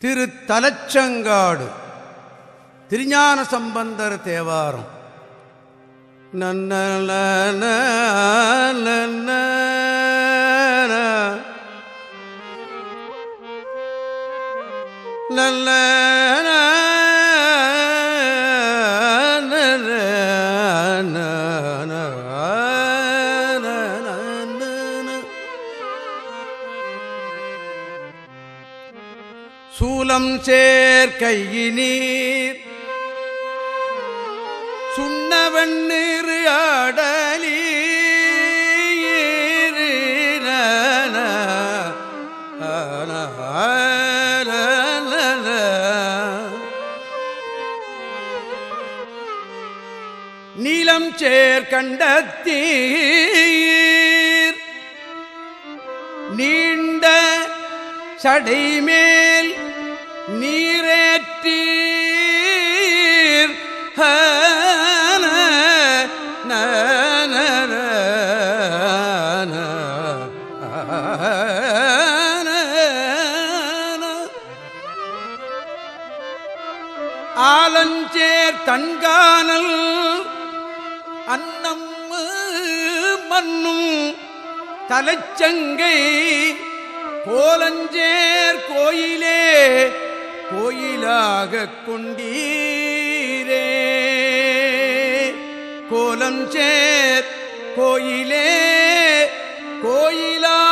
திரு தலச்சங்காடு திருஞான சம்பந்தர் தேவாரம் நன்ன நல்ல சூலம் சேர்க்கையினீர் சுண்ணவண்ணீர் ஆடலி நீலம் சேர் கண்டத்தீர். நீண்ட சடைமே நீரேற்றீர். ஆலஞ்சேர் தன்கானல் அன்னம் மண்ணும் தலைச்சங்கை கோலஞ்சேர் கோயிலே கோயிலாக கொண்டீரே. கோலம் சேர் கோயிலே கோயிலா